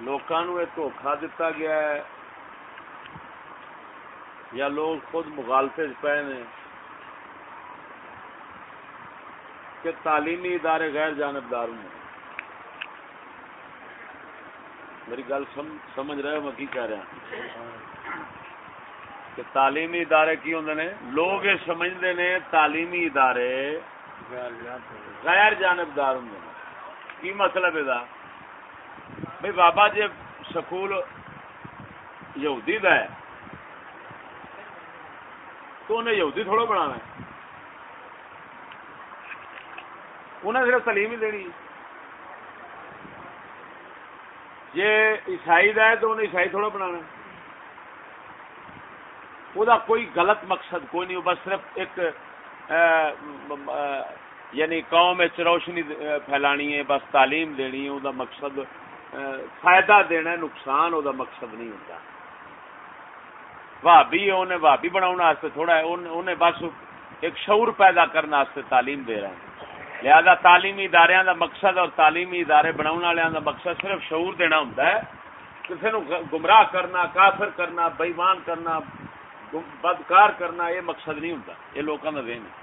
لوگوں دھوکھا دتا گیا ہے یا لوگ خود مغالطے پے نے کہ تعلیمی ادارے غیر جانبدار ہوں میری گل سمجھ رہے ہو میں کی کہہ رہا کہ تعلیمی ادارے کی ہوں نے؟ لوگ یہ سمجھتے نے تعلیمی ادارے غیر جانبدار۔ ہوں کی مطلب یہ بھائی بابا جی سکول یہودی دا ہے۔ تو انہیں یہودی تھوڑا بنانا ہے۔ انہیں صرف تعلیم ہی دینی۔ جی عیسائی ہے تو انہیں عیسائی تھوڑا بنانا وہ کوئی غلط مقصد کوئی نہیں، بس صرف ایک یعنی قوم روشنی پھیلانی ہے، بس تعلیم دینی ہے وہ مقصد فائدہ دینا نقصان وہ مقصد نہیں ہوتا۔ بھابی انہیں بھابی بنا تھوڑا ہے انہیں بس ایک شعور پیدا کرنے تعلیم دے رہے ہیں۔ لہذا تعلیمی ادارے دا مقصد اور تعلیمی ادارے بنا والوں دا مقصد صرف شعور دینا ہوں کسی نو گمراہ کرنا، کافر کرنا بےمان کرنا بدکار کرنا، یہ مقصد نہیں ہوں یہ لوگوں کا ذہن ہے۔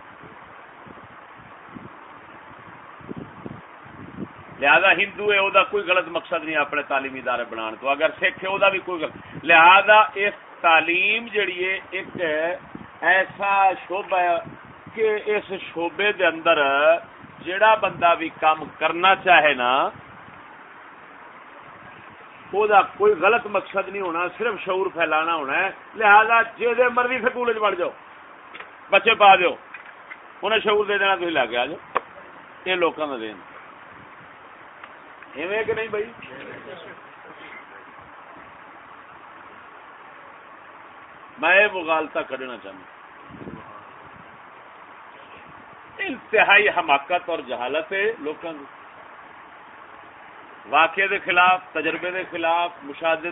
لہذا ہندو ہے وہ کوئی غلط مقصد نہیں اپنے تعلیمی ادارے بنا تو۔ اگر سکھ ہے وہ بھی کوئی غلط۔ لہذا اس تعلیم جڑی ہے، ایک ایسا شعبہ ہے کہ اس شعبے دے اندر جڑا بندہ بھی کام کرنا چاہے نا وہ کوئی غلط مقصد نہیں ہونا، صرف شعور پھیلانا ہونا ہے۔ لہذا جی مرضی سکول چڑھ جاؤ، بچے پا دو انہیں شعور دے دینا تھی لے کے آ جاؤ۔ یہ لوگوں کا دین۔ کہ نہیں بھائی؟ میں مغالتا کرنا چاہتا انتہائی حماقت اور جہالت ہے لوگوں واقعے دے خلاف، تجربے دے خلاف، مشاہدے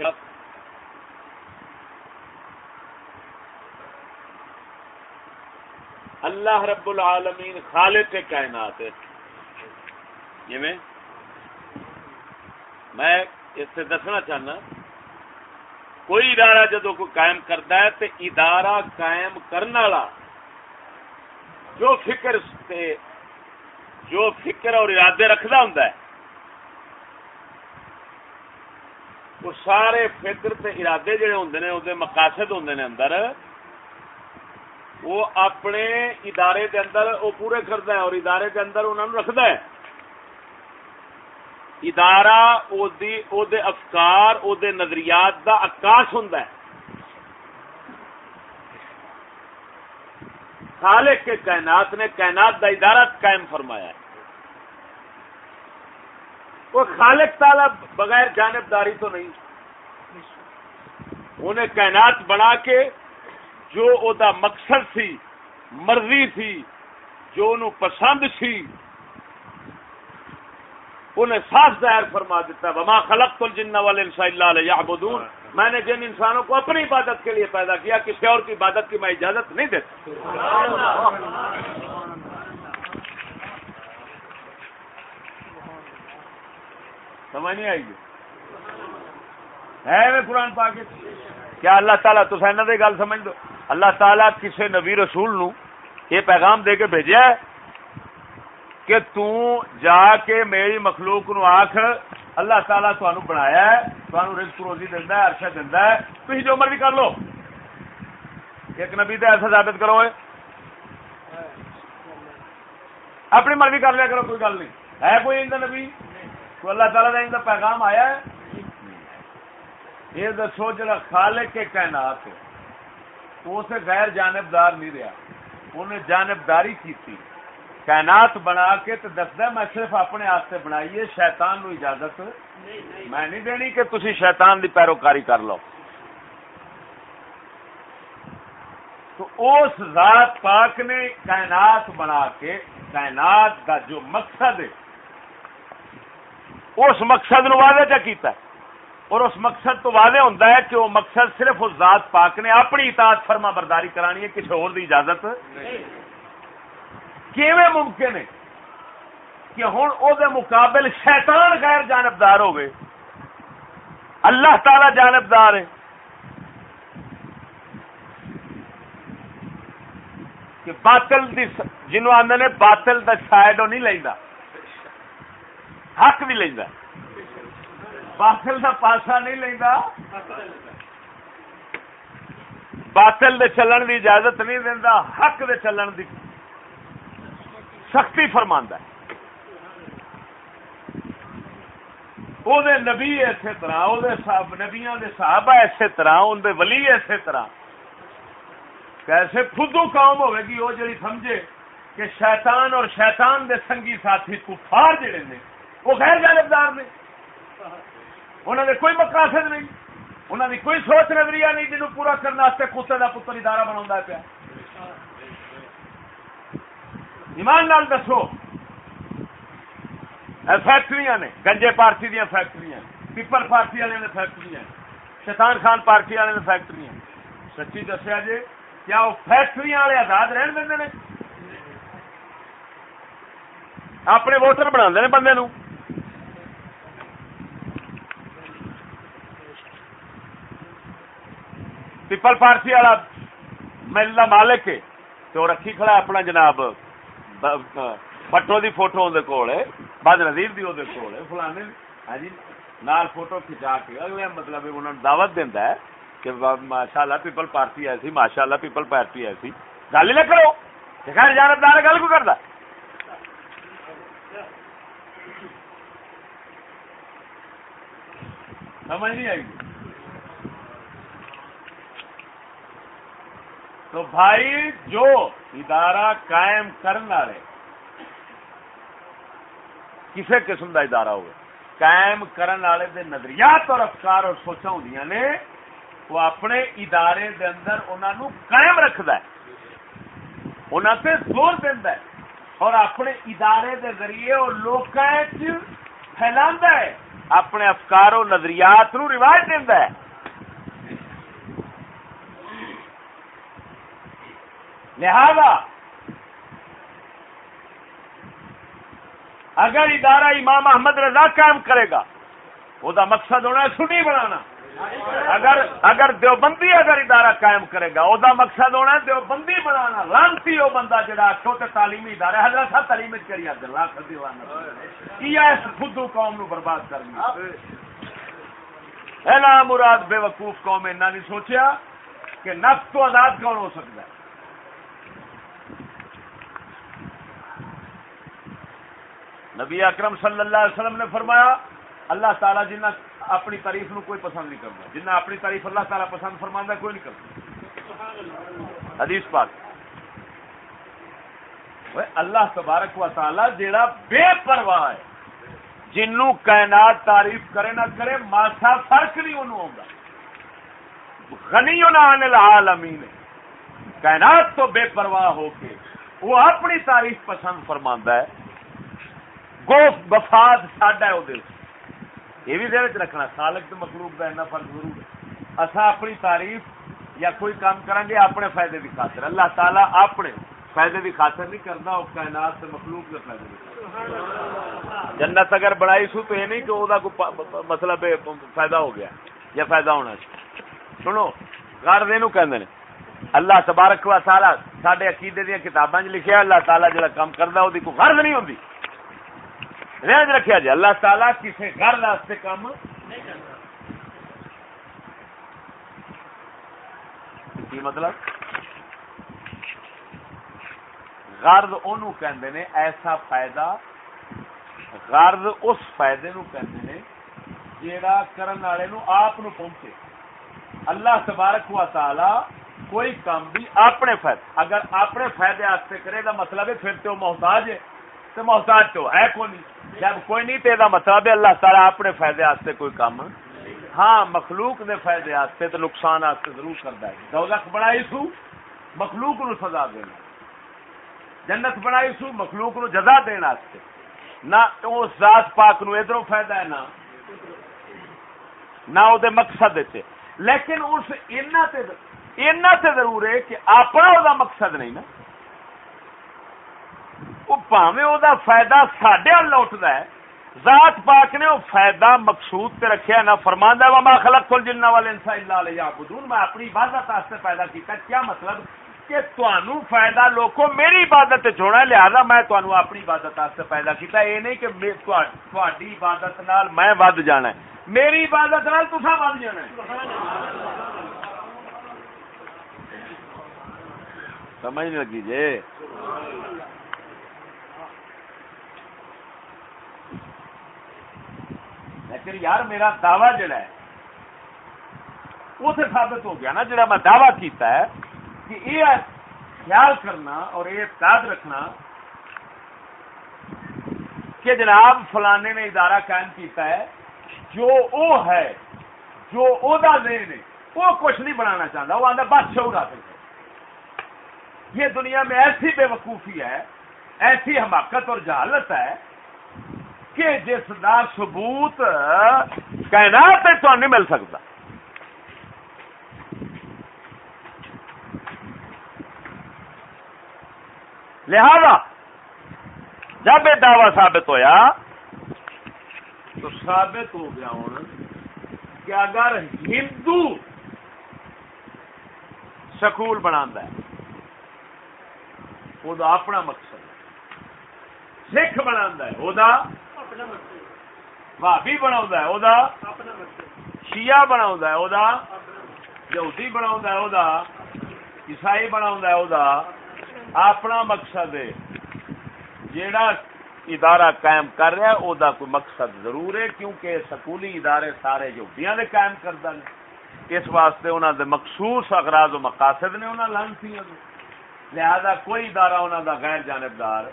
اللہ رب العالمین خالق کے کائنات ہے۔ یہ میں میں اس سے دسنا چاہنا، کوئی ادارہ جدو کو قائم کرتا ہے تو ادارہ قائم کرنے والا جو فکر جو فکر اور ارادے رکھنا ہوں وہ سارے فکر تے ارادے جڑے ہوں نے وہ مقاصد ہوں نے اندر، وہ اپنے ادارے کے اندر وہ پورے کرتا ہے اور ادارے کے اندر انہوں نے رکھد ہے۔ ادارہ، او دی او دے افکار، او دے نظریات دا عکاس ہوں خالق کے کائنات نے کائنات دا ادارہ قائم فرمایا ہے۔ وہ خالق تالا بغیر جانبداری تو نہیں۔ انہیں کائنات بنا کے جو او دا مقصد سی، مرضی تھی جو انہوں پسند سی انہیں صاف ظاہر فرما دیتا وما خلق تو جن والے اللہ علیہ میں نے جن انسانوں کو اپنی عبادت کے لیے پیدا کیا، کسی اور کی عبادت کی میں اجازت نہیں دیتا۔ سمجھ نہیں آئی گی ہے قرآن پاک کیا اللہ تعالیٰ تو سائن دے گل سمجھ دو؟ اللہ تعالیٰ کسی نبی رسول نو یہ پیغام دے کے بھیجا ہے؟ کہ تو جا کے میری مخلوق نو آخ اللہ تعالیٰ تہن بنایا ہے تہن رزق روزی دینا ہے ارشا دینا ہے تھی جو مرضی کر لو۔ ایک نبی تو ایسا ثابت کرو اپنی مرضی کر لیا کرو، کوئی گل نہیں۔ ہے کوئی ان نبی؟ کوئی اللہ تعالیٰ کا ان پیغام آیا ہے؟ یہ دسو جا خالق کے کائنات اسے غیر جانبدار نہیں رہا۔ انہیں جانبداری کی تھی کائنات بنا کے تو دستا میں صرف اپنے آستے بنائیے، شیطان نو اجازت۔ میں نہیں دینی کہ تھی شیطان دی پیروکاری کر لو۔ تو اس ذات پاک نے کائنات بنا کے، کائنات کا جو مقصد ہے، اس مقصد نو واضح چا کیتا ہے۔ اور اس مقصد تو واضح ہوتا ہے کہ وہ مقصد صرف اس ذات پاک نے اپنی اطاعت فرما برداری کرانی ہے، کسی اور دی اجازت۔ کیویں ممکن ہے کہ ہوں او دے مقابل شیطان غیر جانبدار ہوئے اللہ تعالی جانبدار ہے کہ باطل دی جنوب آدھے نے باطل دا سائڈ نہیں لینا حق بھی لینا باطل دا پاسا نہیں لینا باطل دے چلن دی اجازت نہیں دینا حق دے چلن دی سختی فرماندا ہے۔ او دے نبی اسی طرح، او دے صاحب، نبیاں دے صحابہ اسی طرح، ان دے ولی اسی طرح۔ کیسے خودو قوم ہوے گی وہ جڑی سمجھے کہ شیطان اور شیطان دے سنگی ساتھی کفار جڑے نے، وہ غیر جانبدار نے۔ انہوں نے کوئی مقاصد نہیں انہوں نے کوئی سوچ نظریہ نہیں، جنہوں پورا کرنے کتے کا پتر ادارہ بنا پیا۔ ایمان نال دسو۔ فیکٹری نے، گنجے پارٹی دیا فیکٹری پیپل پارٹی والے نے فیکٹری شیطان خان پارٹی والے نے فیکٹری سچی دسیا جی کیا وہ فیکٹری والے آزاد رہن دیں اپنے ووٹر بنا بندے نو۔ پیپل پارٹی والا میل مالک ہے تو رکھی کھڑا اپنا جناب۔ بٹو دی فوٹو اندر کول ہے بد نظیر دی اندر کول ہے، فلانے ہاں جی نال فوٹو کھچا کے۔ اگلے مطلب انہوں نے دعوت دینا ہے کہ ماشاء اللہ پیپل پارٹی ایسی ماشاء اللہ پیپل پارٹی ایسی گل نہ کرو خیر جانبدار گل کو کرتا سمجھ نہیں آئی۔ تو بھائی جو ادارہ قائم کرنے والے کسی قسم کا ادارہ ہو قائم کرنے والے دے نظریات اور افکار اور سوچا ہوں نے، وہ اپنے ادارے دے اندر انہوں قائم رکھد انہوں سے زور دینا ہے اور اپنے ادارے دے ذریعے وہ لوگ پھیلا ہے، اپنے افکار و نظریات نو رواج دینا ہے۔ لہذا، اگر ادارہ امام احمد رضا قائم کرے گا، وہ مقصد ہونا ہے سنی بنانا۔ اگر اگر دیوبندی اگر ادارہ قائم کرے گا، وہ مقصد ہونا ہے دیوبندی بنانا۔ لانتی وہ بندہ جڑا چھوٹے تعلیمی ادارے حضرت صاحب تعلیم کری لاکھ کیا اس خدو قوم نو برباد کرنا ہے نا مراد بے وقوف قوم ایسا نہیں سوچیا کہ نفس تو آزاد کون ہو سکتا ہے؟ نبی اکرم صلی اللہ علیہ وسلم نے فرمایا، اللہ تعالیٰ جنہ اپنی تعریف نو کوئی پسند نہیں کرتا۔ جنہ اپنی تعریف اللہ تعالیٰ پسند فرما کوئی نہیں کرتا۔ حدیث پاک۔ اللہ تبارک و تعالی جیڑا بے پرواہ ہے، جنوں کائنات تعریف کرے نہ کرے، ماسا فرق نہیں انہوں ہوگا غنی آنے العالمین۔ کائنات تو بے پرواہ ہو کے وہ اپنی تعریف پسند فرما ہے۔ گو وفاد ساڈا ہے یہ بھی دیر رکھنا۔ خالق تو مخلوق کا ایسا فرق ضرور ہے۔ اصا اپنی تعریف یا کوئی کام کریں گے، اپنے فائدے کی خاطر۔ اللہ تعالیٰ اپنے فائدے کی خاطر نہیں کرتا وہ کائنات سے مخلوق کے فائدے کی جنت اگر بڑائی سو تو یہ نہیں کہ وہ مطلب فائدہ ہو گیا یا فائدہ ہونا چاہیے سنو گھر دے کہ اللہ تبارک و تعالیٰ سارے عقیدے دیا کتابیں لکھا اللہ تعالیٰ جا کام کرتا وہ غرض نہیں ہوتی رہج رکھا جائے۔ اللہ تعالیٰ کسی گھر واسطے کام کی مطلب؟ غرض ان کہ ایسا فائدہ، غرض اس فائدے نو کہ جیڑا کرن والے نو آپ نو پہنچے۔ اللہ تبارک و تعالی کوئی کام بھی اپنے فائدے، اگر اپنے فائدے کرے گا مطلب ہے پھر تو محتاج ہے۔ تو محتاج تو ہے کوئی نہیں؟ جب کوئی نہیں تو یہ مطلب ہے اللہ تعالیٰ اپنے فائدے آستے کوئی کام۔ ہاں مخلوق دے فائدے آستے تو نقصان آستے ضرور کرتا ہے۔ دولت بنائی سو، مخلوق نو سزا دینا۔ جنت بنائی سو، مخلوق نو جزا دینا آستے نہ اس ذات پاک نو ادھر فائدہ ہے، نہ۔ نہ وہ مقصد تے لیکن اس اینا تے ضرور ہے کہ اپنا وہ مقصد نہیں نا۔ وہ پاوے وہ فائدہ سڈے لوٹتا ہے ذات پاک نے وہ فائدہ مقصود تے رکھیا نہ فرماندا وما خلقت الجن والانس الا ليعبدون میں اپنی عبادت واسطے پیدا کیتا کیا مطلب کہ تانوں فائدہ لوکو میری عبادت تے چھوڑا لہذا میں تانوں اپنی عبادت واسطے پیدا کیتا اے نہیں کہ تہاڈی عبادت نال میں ود جانا ہے میری عبادت نال تساں ود جانا ہے سبحان اللہ سمجھ لگی جی لیکن یار میرا دعوی جڑا ہے، وہ تو ثابت ہو گیا نا، جڑا میں دعوی کیتا ہے کہ یہ خیال کرنا اور یہ اعتقاد رکھنا کہ جناب فلانے نے ادارہ قائم کیتا ہے، جو او ہے، جو او دا ذہن ہے، وہ کچھ نہیں بنانا چاہتا، وہ آدھا بس شعور حاصل یہ دنیا میں ایسی بے وقوفی ہے، ایسی حماقت اور جہالت ہے کہ جس کا ثبوت کائنات تو نہیں مل سکتا۔ لہذا جب یہ دعوی ثابت ہویا، تو ثابت ہو گیا ہوں کہ اگر ہندو سکول بنا وہ اپنا مقصد سکھ بنا بھابی بنا شیا بنا یہودی بنا عیسائی بنا اپنا مقصد ہے۔ جیڑا ادارہ قائم کر رہا ہے دا کوئی مقصد ضرور ہے کیونکہ سکولی ادارے سارے یہودیاں نے قائم کردہ اس واسطے انہوں دے مخصوص اغراض و مقاصد نے انہوں لانتی لہذا کوئی ادارہ انہوں دا غیر جانبدار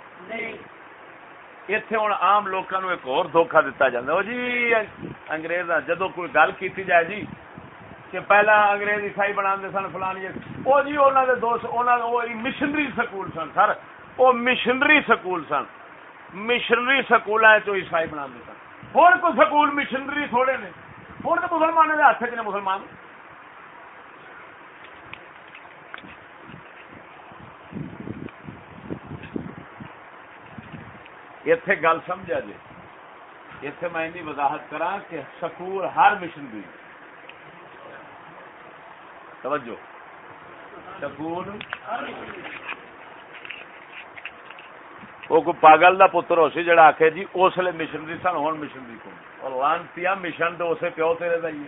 اتنے ہوں آم لوگوں ایک اور دھوکھا دتا جا جی انگریز جدو کوئی گل کی جائے جی کہ پہلا انگریز عیسائی بنا سن فلانی وہ جی انہوں نے دوست مشنری سکول سن سر وہ مشنری سکول سن مشنری سکول عیسائی بنا سن ہوں کوئی سکول مشنری تھوڑے نے ہوں تو مسلمانوں کے ہاتھ چ مسلمان اتے گل سمجھا جی اتے میں وضاحت کرا کہ سکول ہر مشن بھی توجہ۔ سکول وہ کوئی پاگل کا پتر ہو سی جڑا آخے جی اس لیے مشنری سن ہوں مشنری کو اور لانتی مشن تو اسے پیو تیرے کا ہی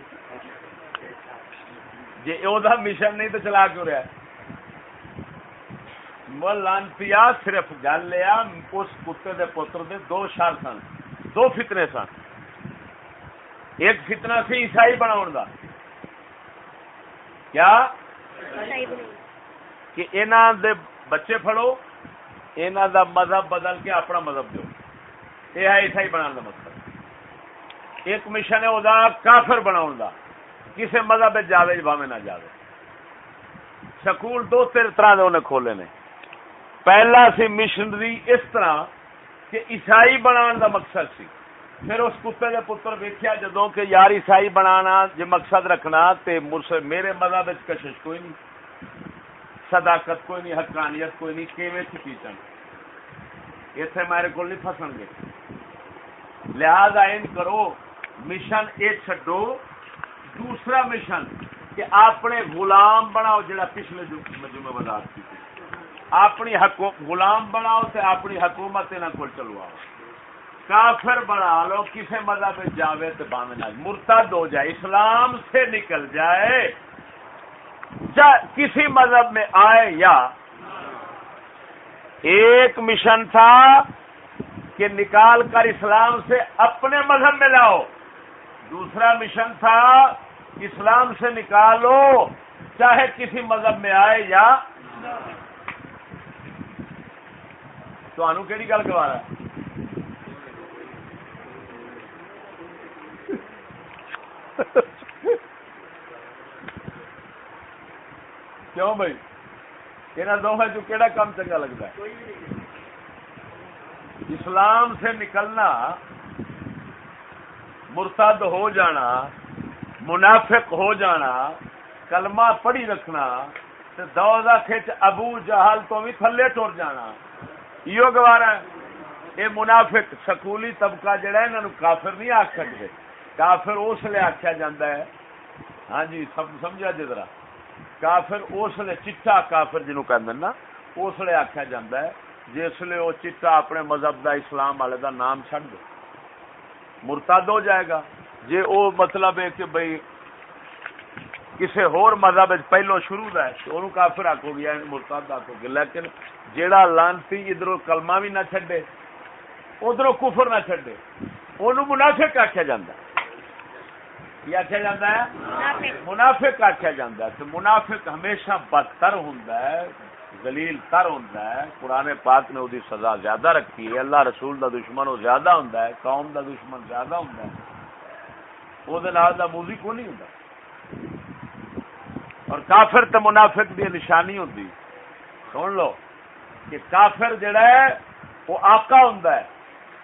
جی وہ مشن نہیں تو چلا کیوں رہا ہے؟ لانتی صرف گل لیا، اس کتے دے پتر دے دو شر سن، دو فتنے سن۔ ایک فتنا سی عیسائی بنا کیا؟ کہ انہوں دے بچے پڑو انہوں دا مذہب بدل کے اپنا مذہب دو یہ ہے عیسائی بنا دا مطلب۔ ایک مشن ہے وہ کافر بنا کسی مذہب جاوے جاوے نہ جاوے۔ سکول دو تیر طرح دے انہیں کھولے نے۔ پہلا سی مشنری اس طرح کہ عیسائی بنان دا مقصد سی۔ پھر اس کتے دے پتر ویکیا جدو کہ یار عیسائی بنانا جی مقصد رکھنا تے میرے مذہب کشش کوئی نہیں۔ صداقت کوئی نہیں، حقانیت کوئی نہیں، کیویں پیچن اتنے میرے کو نہیں فسن گے۔ لہذا ان کرو مشن یہ چڈو دوسرا مشن کہ اپنے غلام بناؤ، جڑا پچھلے جمعے وضاحت کی اپنی غلام بناؤ تے اپنی حکومت نہ کو چلواؤ۔ کافر بنا لو کسی مذہب جاوے تو باندھ نہ مرتد ہو جائے، اسلام سے نکل جائے۔ جا کسی مذہب میں آئے یا ایک مشن تھا کہ نکال کر اسلام سے اپنے مذہب میں لاؤ۔ دوسرا مشن تھا اسلام سے نکالو، چاہے کسی مذہب میں آئے یا کہڑی گل گوارا کیوں بھائی؟ یہاں دونوں چ کہڑا کام چنگا لگتا ہے؟ اسلام سے نکلنا، مرتد ہو جانا، منافق ہو جانا، کلمہ پڑھی رکھنا دو کھچ ابو جہل تو بھی تھلے ٹر جانا۔ یہ گوارا یہ منافق، سکولی طبقہ جڑا ہے انہوں کافر نہیں آخ سکتے کافر اس لیے آخیا جا ہے۔ ہاں جی سب سمجھا جی ذرا۔ کافر اس لیے چٹا کافر جنو کہ اس لیے آخیا جا ہے، جس لیے وہ چٹا اپنے مذہب دا، اسلام والے دا نام چڈ دے۔ مرتد ہو جائے گا۔ جی وہ مطلب ہے کہ بھائی کسی ہور مذہب پہلو شروع دا ہے تو انہوں کافر آکو یعنی مرتد آکو گے لیکن جیڑا لانتی ادھر کلمہ بھی نہ چھڈے ادھر کفر نہ چڈے وہ منافق آخیا جا آخیا جا ہے؟ منافق۔ آخیا جا تو منافق ہمیشہ بدتر ہوں دلیل تر ہوں پرانے پاک نے وہی سزا زیادہ رکھی ہے۔ اللہ رسول دا دشمن وہ زیادہ ہوں قوم دا دشمن زیادہ ہوں وہ موزی کو نہیں اور کافر تو منافق دی نشانی ہوں سن لو کہ کافر جڑا ہے، وہ آقا ہوں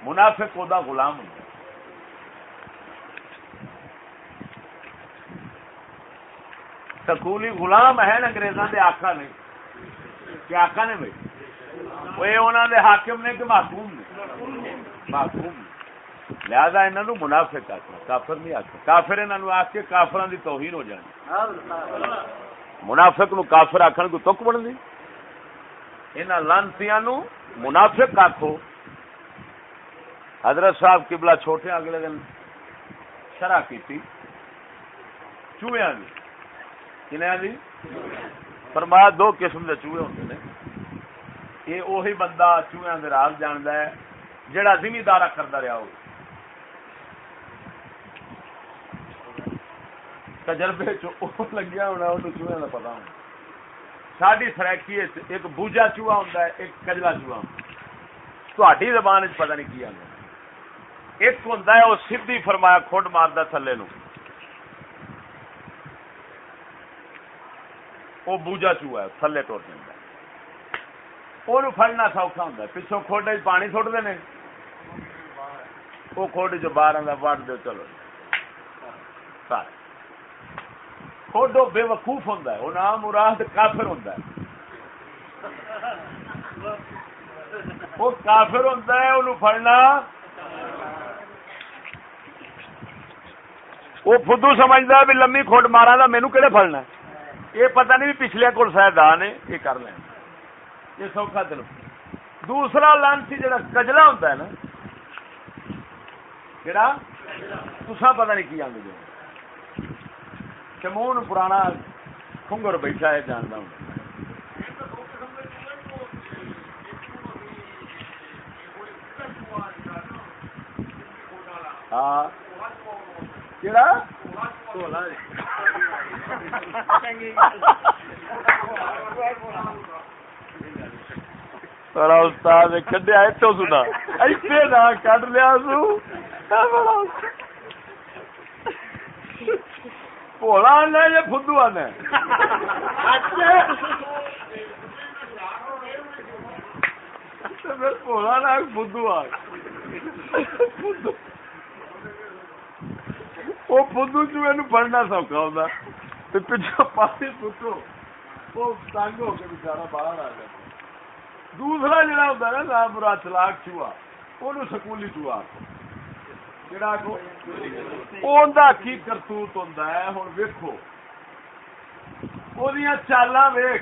منافق دا غلام ہوں سکولی غلام ہے انگریزاں دے آقا نے۔ کہ آقا نے بھائی؟ وہ انہوں دے حاکم نے کہ محکوم نے؟ محکوم۔ نے لہذا انہوں نے منافق آخر کافر نہیں آخر کافر انہوں آ کے کافران دی توہین ہو جانی۔ منافق نو کافر آخر کو تک بن دی؟ لانتیاں نو منافق آخو حضرت صاحب قبلہ چھوٹے اگلے دن شرح کی چوہیا دی۔ کنیا دی؟ فرمایا دو قسم کے چوہے ہوتے ہیں یہ وہی بندہ چوہیا کے راز جانتا ہے جہاں زمیندار کرتا رہا ہو۔ تجربے لگیا ہونا چوہے کا پتا ہونا۔ ساری سرکی ایک بوجا چوہا ہوں ایک کجلا چوہا ہوں تھی زبان پتا نہیں کی آتا ایک ہوں وہ سی فرمایا، کھڈ مارتا تھلے نو وہ بوجا چوہا ہے، تھلے ٹوٹ جائے وہ فڑنا سوکھا ہوں پچھوں کھوڈے پانی سٹتے ہیں وہ کھوڈ چ باہر آتا وڈ دو چلو۔ سارے۔ کھوڈو بے وقوف ہوں وہ نام مراد کافر ہوں وہ کافر ہوں وہ فڑنا وہ فدو سمجھتا بھی لمبی کھوٹ مارا تھا مینو کہڑے فلنا یہ پتہ نہیں بھی پچھلے کول شاید نے یہ کر لیں۔ یہ سوکھا دل۔ دوسرا لانسی جڑا کجلا ہوتا ہے نا جڑا تسا پتہ نہیں کی آدھے جی۔ چمون پرانا کنگر بیٹھا ہے، جانتا ہوں۔ ہاں۔ استاد کڈیا تو سنا ایسے نہ کڈ لیا سو۔ پولا آنا یا فدو آنا پولا نہ فدو آ وہ فدو چوہے پڑھنا سوکھا ہوتا پچھو پانی سٹو وہ تنگ ہو کے بچارا باہر آ جائے دوسرا جڑا ہوتا ہے نا برا چلاک چوہا وہ سکولی چوہا جڑا کی کرتوت ہوں ہوں ویکو چالا ویخ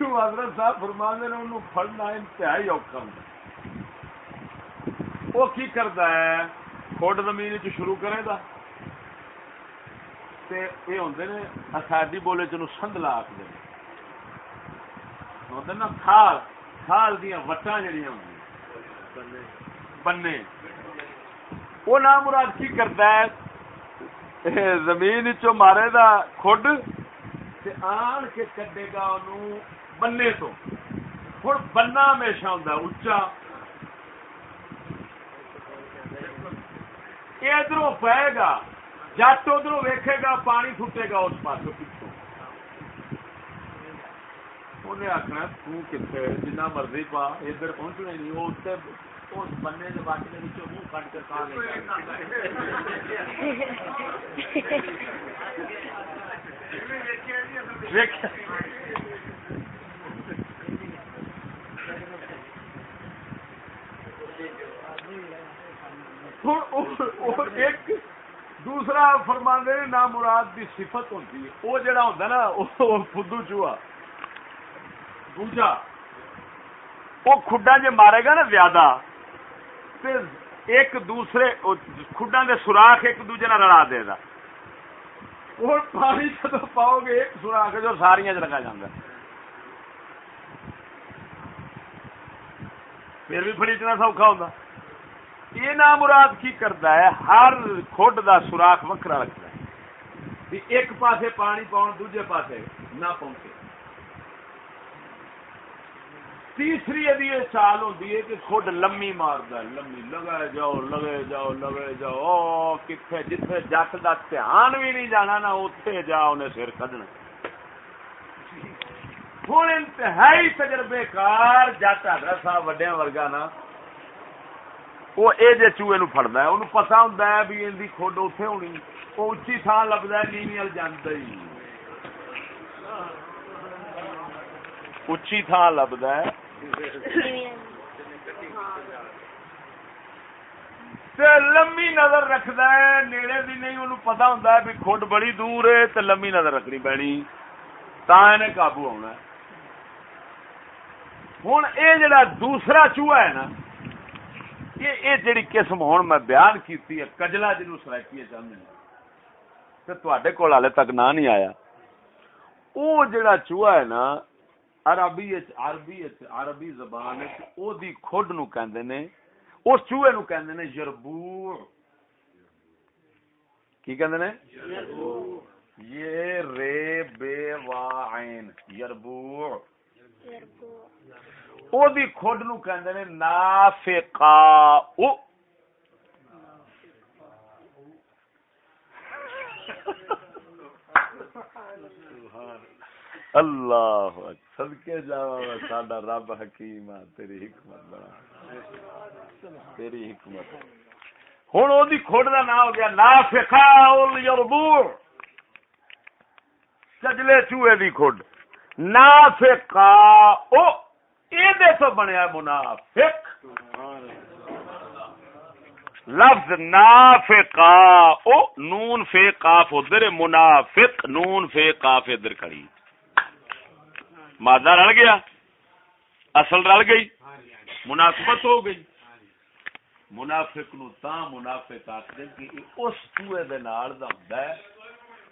حضرت صاحب فرما نے انہوں پڑنا انتہائی اوکھا ہوں وہ کی کرتا ہے فٹ زمین چ شروع کرے گا یہ ہوں نے ساڈی بولے چ سندلا آخر نا کھال کھال دیا وٹا جہیا ہوں بنے وہ نام مراد کی کرتا ہے؟ زمین چو مارے دا خڈ آن کے کڈے گا انہوں بننے تو۔ ہوں بننا ہمیشہ ہوں اچا یہ ادھر پائے گا، جٹ ادھر ویکے گا، پانی فٹے گا اس پاس پچھوں انہیں آخنا تتنے جنا مرضی پا، ادھر پہنچنا نہیں وہ اس بننے کے بٹ منہ کٹ کے لے۔ ایک دوسرا فرمانے نا مراد کی صفت ہوتی ہے۔ وہ جڑا ہوتا نا، وہ فدو چوہا۔ دوجا، وہ کھڈا جی مارے گا نا زیادہ۔ ایک دوسرے کھڈا دے سوراخ ایک دوجے نہ رلا دے گا اور پانی جب پاؤ گے، ایک سوراخ جو ساریا چ لگا جاتا پھر بھی فریچنا سوکھا ہوتا یہ نام مراد کی کرتا ہے؟ ہر کھڈ دا سوراخ وکرا رکھتا ہے۔ ایک پاسے پانی پاؤ دوجے پاسے نہ پہنچے تیسری ادی یہ چال ہوتی ہے کہ خود لمی مارد لمی لگے جاؤ لگے جاؤ لگے جاؤ کتنے جتنے جٹ کا دھیان بھی نہیں جانا نا اتے جا انہیں سر کھنا ہوں انتہائی تجربے کار جٹ حضرت صاحب وڈیا ورگا نا، وہ یہ جی چوہے نو فڑد ہے، انہوں پتا ہوں بھی ان کی کھڈ اتے ہونی، وہ اچھی تھان لگتا ہے نیوی وال جانا ہی۔ اچھی تھان لبدا ہے۔ لمبی نظر رکھد نیڑے بھی نہیں انہوں پتا ہوں بھی کھڈ بڑی دور ہے تو لمبی نظر رکھنی پینی تا قابو آنا ہوں یہ جڑا دوسرا چوہا ہے نا یہ جڑی قسم ہوں میں بیان کی کجلا جنوب سرائکی چاہتے تے کول ہالے تک نہ نہیں آیا وہ جڑا چوہا ہے نا عربی عربی عربی زبان او دی کھڈ نو کہندے نے اس چوہے نو کہندے نے یربوع کی کہندے نے؟ یہ رے، بے، وا، عین، یربوع۔ او دی کھڈ نو کہندے نے نافقا او اللہ۔ اللہ صدقے جاوا ساڈا رب حکیم ہے، تیری حکمت بڑا۔ تیری حکمت۔ ہن او دی کھوڑ دا نام ہو گیا نافقا الیربوع چجلے چوہے دی کھوڑ۔ نافقا او اے دے تو بنیا منافق۔ لفظ نافقا او نون فے قاف ادھر، منافق نون فے قاف ادھر کھڑی۔ مادہ رل گیا، اصل رل گئی، مناسبت ہو گئی۔ منافق نو تا منافق آخر کہ اس چوہے دے نال دا ہوندا ہے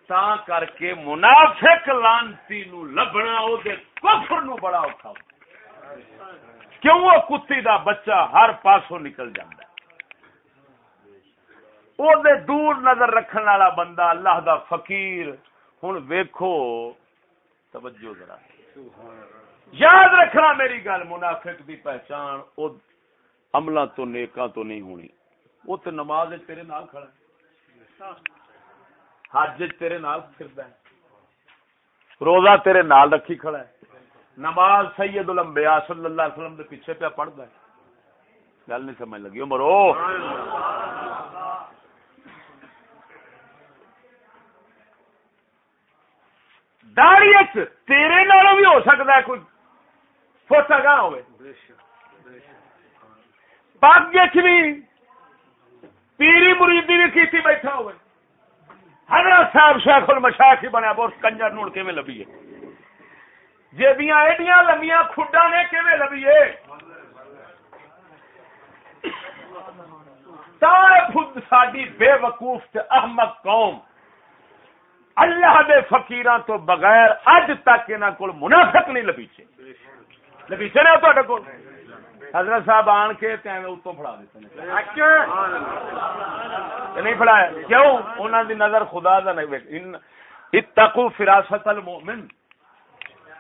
تا کر کے منافق لانتی نو لبنا او دے کفر نو بڑا اوکھا۔ کیوں وہ کتی دا بچہ ہر پاسوں نکل جاندا او دے دور نظر رکھن والا بندہ اللہ دا فقیر، ہن ویکھو، توجہ ذرا۔ یاد رکھنا میری گل، منافق دی پہچان او عملہ تو نیکاں تو نہیں ہونی۔ وہ تو نماز تیرے نال کھڑا ہے۔ حج تیرے نال پھردا ہے۔ روزہ تیرے نال رکھی کھڑا ہے۔ نماز سید الانبیاء صلی اللہ علیہ وسلم دے پیچھے پہ پڑھدا ہے۔ گل نہیں سمجھ لگی۔ مرو داڑی تیرے نال بھی ہو سکتا ہے کوئی۔ فوٹا گاہ ہو پگ بھی پیری مریدی بھی کی بیٹھا ہوئے۔ حضرت صاحب شیخ المشاخ ہی بنیا، بہت کنجر نوڑ کے میں لبیے جیبیاں ایڈیاں لمبیاں کھڈا نے کہ لبیے ساری بے وقوف احمد قوم اللہ دے فقیران تو بغیر اج تک انہوں کو منافق نہیں لبیچے۔ لبیچے نے تو کو حضرت صاحب آن کے اتوں فڑا دیتے نہیں فڑایا کیوں؟ انہوں دی نظر خدا دا نہیں اتقو فراست المؤمن۔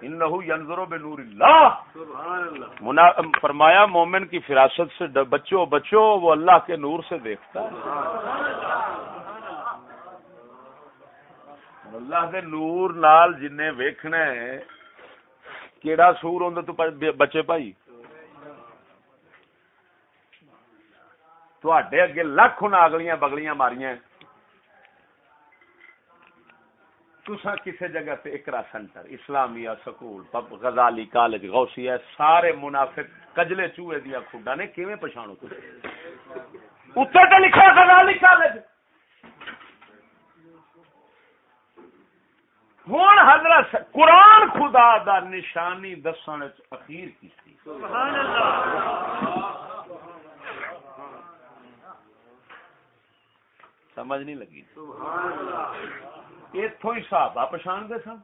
انہو ینظرو بنور اللہ۔ فرمایا مومن کی فراست سے بچو بچو وہ اللہ کے نور سے دیکھتا۔ ہے اللہ دے نور نال جن ویکھنا ہے، کیڑا سور ہوندا تو بچے بھائی؟ تواڈے اگے لاکھ ناگلیاں بگلیاں ماریاں تسا کسی جگہ پہ اکرا سینٹر اسلامیہ سکول، پب غزالی کالج، غوثیہ، سارے منافق کجلے چوہے دیا کھڈا نے کیویں پچھاڑو تسی اتنے تو لکھا کرنا لکھا لے ہوں حضرت قرآن خدا دا نشانی دسن اخیر کی سمجھ نہیں لگی۔ اتو ہی صحابہ پچھان دے سن۔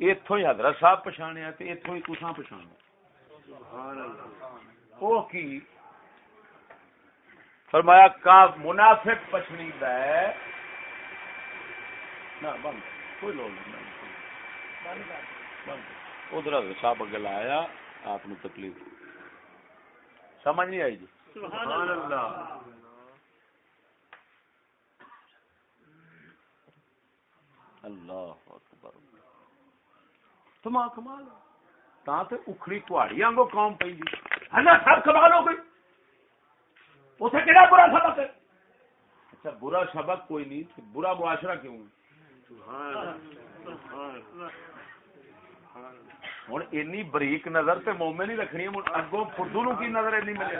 اتو ہی حضرت صاحب پچھانے اتو ہی کساں پچھانے وہ کی؟ فرمایا کا منافق پچھنی ہے بند۔ کوئی لوڑ نہیں ادھر صاحب اگے لایا آپ تکلیف۔ سمجھ نہیں آئی جی؟ سبحان اللہ۔ اللہ۔ اکبر۔ تم کمال تا تے اکھڑی کواڑی آنگو قوم پئی دی اللہ سب کمال ہو گئی۔ اسے کہڑا برا سبق ہے؟ اچھا برا سبق کوئی نہیں برا معاشرہ کیوں ہے؟ ہوں این بریک نظر تو مومے نہیں رکھنی اگوں فردو نو کی نظر این ملے؟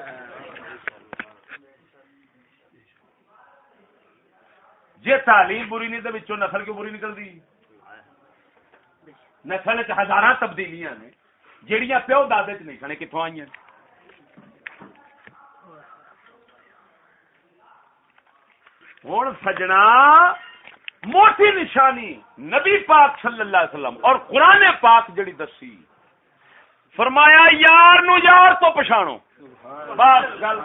جی تعلیم بری نہیں تو نسل کیوں بری نکلتی نسل ہزار تبدیلیاں نے جہیا پیو دادے چ نہیں سنے کتوں آئی ہوں، سجنا موٹی نشانی نبی پاک صلی اللہ علیہ وسلم اور قرآن پاک جڑی دسی۔ فرمایا یار نو یار تو پچھاڑو بس گل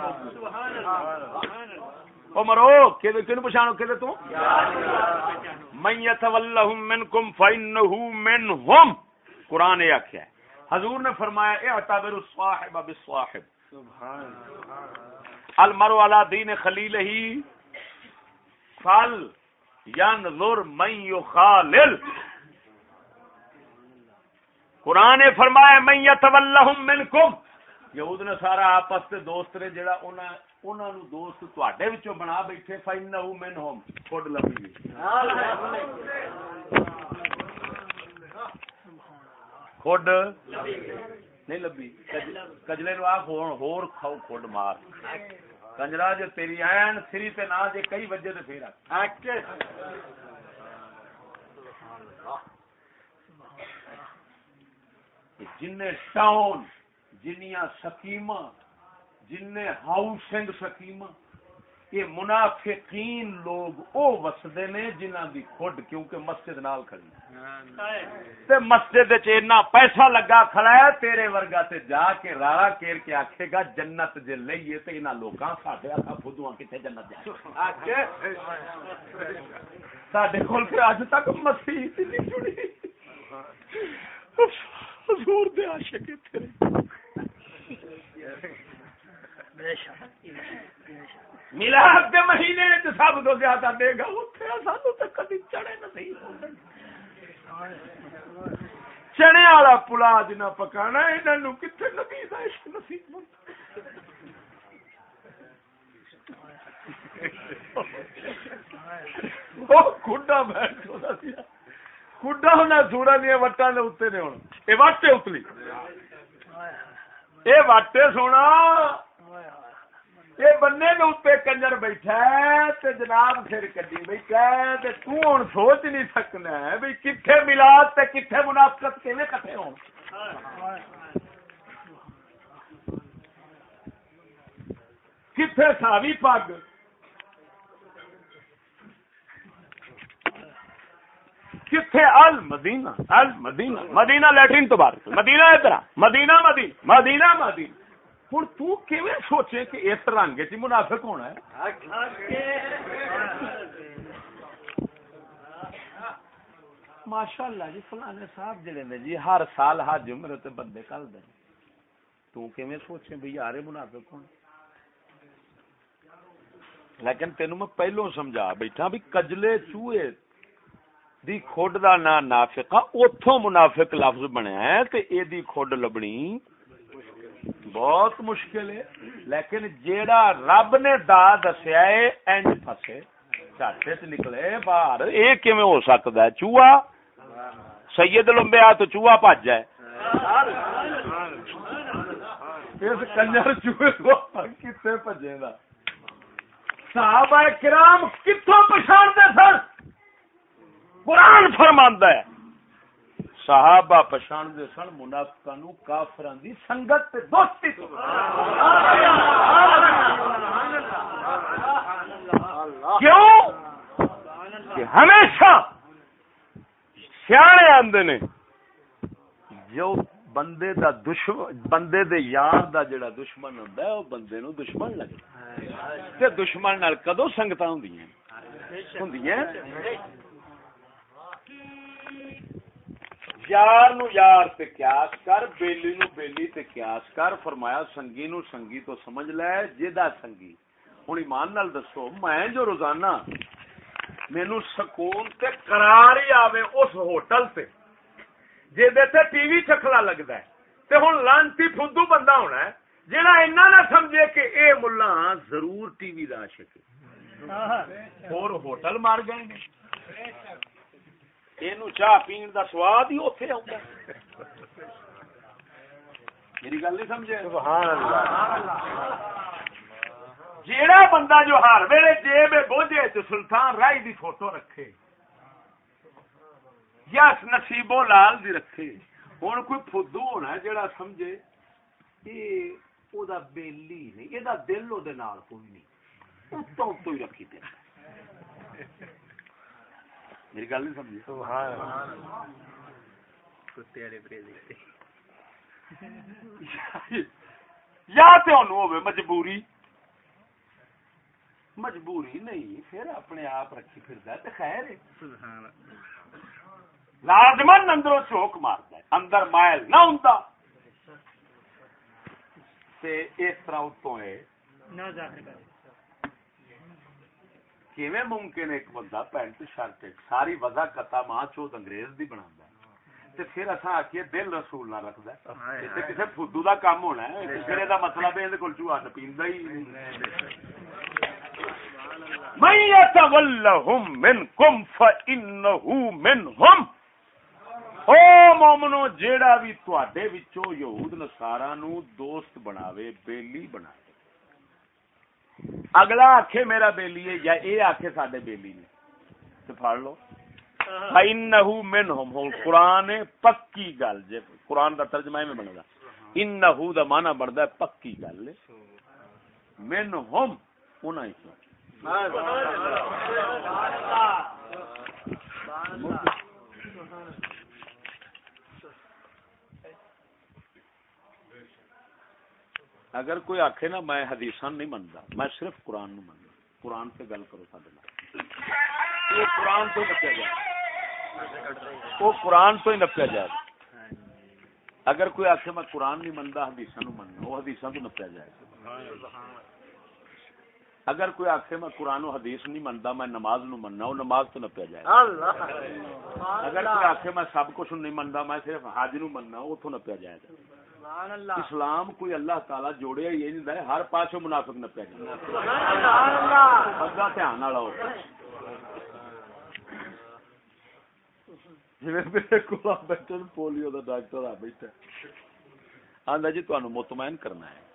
مرو کہ پچھاڑو کہ تو من یتولہم منکم فینہو منہم۔ قرآن یہ آخیا حضور نے فرمایا اعتبر الصاحب بالصاحب۔ المرء علی دین خلیل ہی فل ینظر من یخالل. قرآن فرمایا، من یتولہم منکم. یہود نے سارا آپس تے دوست نے جڑا انہاں انہاں نو دوست تواڈے وچوں بنا بیٹھے فینہو منہم خود لبی سبحان خود نہیں لبی کجلے نو آ ہور کھاؤ خود مار۔ کنجرا جو تیری این سری تے نہ جے کئی وجہ تے پھر جن ٹاؤن جنیاں سکیما جن ہاؤسنگ سکیما یہ منافقین لوگ او وسدے نے جنہ دی خود کیونکہ مسجد نال کھڑی۔ تے مسجد وچ اتنا پیسہ لگا کھڑا ہے، تیرے ورگا تے جا کے رارا کیر کے آکھے گا، جنت جے لئیے تے انہاں لوکاں ساڈے اسا فدواں کتے جنت جائے۔ ساڈے کول تے اج تک مسیح دی نہیں جڑی۔ حضور دے عاشق تیرے بے شک بے شک۔ ملاد کے مہینے سب تو زیادہ دے گا سانو تو کبھی چڑے نہیں چنے والا پلا جی جنا پکانا انہوں کتنے لگی عشق نصیب کھڈا بیٹھ کھڈا ہونا سورا دیا وٹا نے اتنے نے ہوں یہ واٹے اتلی۔ یہ واٹے سونا۔ یہ بننے کے اتنے کنجر بیٹھا ہے جناب سر کڈی بیٹھا ہے تو سوچ نہیں سکنا ہے بھی کتنے ملاد تے کتنے منافقت کیویں کٹے ہو کتنے ساوی پگ؟ کتنے ال مدینہ ال مدینہ مدینہ لیٹرین تو بات مدینہ ادھر مدینہ مدینہ مدینہ مدینہ۔ ہوں سوچے کہ اس رنگ چ منافق ہونا ہے؟ ماشاء اللہ جی فلانے صاحب جڑے نے جی ہر سال حج میرے تے بندے کل دے تو کیویں سوچے بھئی یار منافق ہونا لیکن تینو میں پہلو سمجھا بیٹھا بھی کجلے چوہے دی کھوڈ دا نا نافقہ، اوتھوں منافق لفظ بنیا ہے تے اے دی کھوڈ لبنی بہت مشکل ہے، لیکن جیڑا رب نے دا دسیا ہے، اینج پھسے۔ چاٹے چ نکلے باہر۔ یہ کیویں ہو سکتا ہے؟ چوہا؟ سید لمبے تو چوہا بج جائے۔ اس کنجر چوہے کو کتنے بجے گا؟ صحابہ کرام کتوں پچھاڑتے سن؟ قرآن فرماندا ہے۔ صحابہ پچھاڑتے سن منافقہ نو کافران دی سنگت تے دوستی تو۔ کیوں؟ کہ ہمیشہ سیانے آندے نے۔ جو بندے دا دشمن بندے دے یار دا جڑا دشمن ہوندا ہے او بندے نو دشمن لگدا تے دشمن نال کدو سنگتاں ہوندیاں ہوندیاں یار نو یار تے قیاس کر بیلی نو بیلی تے قیاس کر فرمایا سنگی نو سنگی تو سمجھ لے جیدا سنگی ہن ایمان نال دسو میں جو روزانہ مینوں سکون تے قرار ہی آوے اس ہوٹل تے جے دے تے ٹی وی چکھلا لگدا ہے تے ہن لانتی پھندو بندہ ہونا ہے جڑا اینا نہ سمجھے کہ اے ملہ ضرور ٹی وی دا عاشق ہے اور ہوٹل مار گئے اینو چاہ پین دا سواد ہی اوتھے آوندا میری گل نہیں سمجھے؟ سبحان اللہ۔ جیڑا بندہ جو ہر ویلے جیب بوجھے تو سلطان رائی دی فوٹو رکھے یا نصیبو لال دی رکھے ہوں کوئی فدو ہونا ہے جیڑا سمجھے او دا بیلی نہیں یہ دل وہ کوئی نہیں اتوں اتوں ہی رکھی دے میری گل نہیں سمجھی۔ یا ہوے مجبوری۔ مجبوری نہیں پھر اپنے آپ رکھی پھر خیر لازمن اندروں چوک مارتا ہے اندر مائل نہ ہوں اس طرح اتوں ہے۔ کیویں ممکن ایک بندہ پینٹ شرٹ ساری وضع کتا ماں چوت انگریز دی بنا تے پھر اساں آکھیے دل رسول نہ رکھدا ہے۔ تے کسے فدو دا کام ہونا ہے پھر دا مطلب ہے ایں کول چوہا او مومنو جیڑا بھی تواڈے وچوں یہود نصارا نو دوست بناوے بیلی بناوے۔ اگلا آکھے میرا بیلی ہے یا اے آکھے ساڈے بیلی نے؟ تے پھڑ لو۔ ہو قرآن پکی گل جے قرآن دا ترجمہ میں بنے گا۔ انہو دا معنی بندا ہے پکی گل۔ انہاں ہی اگر کوئی آخے نا میں حدیث نہیں منتا میں صرف قرآن نو منتا قرآن سے گل کرو سارے وہ قرآن تو نپیا جائے۔ وہ قرآن تو ہی نپیا جائے۔ اگر کوئی آخے میں قرآن نہیں منتا حدیث نو مننا وہ حدیث تو نپیا جائے۔ اگر کوئی آخ میں قرآن و حدیث نہیں منتا میں نماز نو مننا وہ نماز تو نہ پیا جائے اگر کوئی آخ میں سب کچھ نہیں منتا میں صرف حج نو مننا وہ تو نہ پیا جائے۔ اسلام کوئی اللہ تعالی جوڑے یہ نہیں ہے ہر پاس منافق نہ پیا بندہ دھیان والا ہو جی میرے کو بیٹھے پولیو کا ڈاکٹر آ بیٹھا۔ آدھا جی مطمئن کرنا ہے۔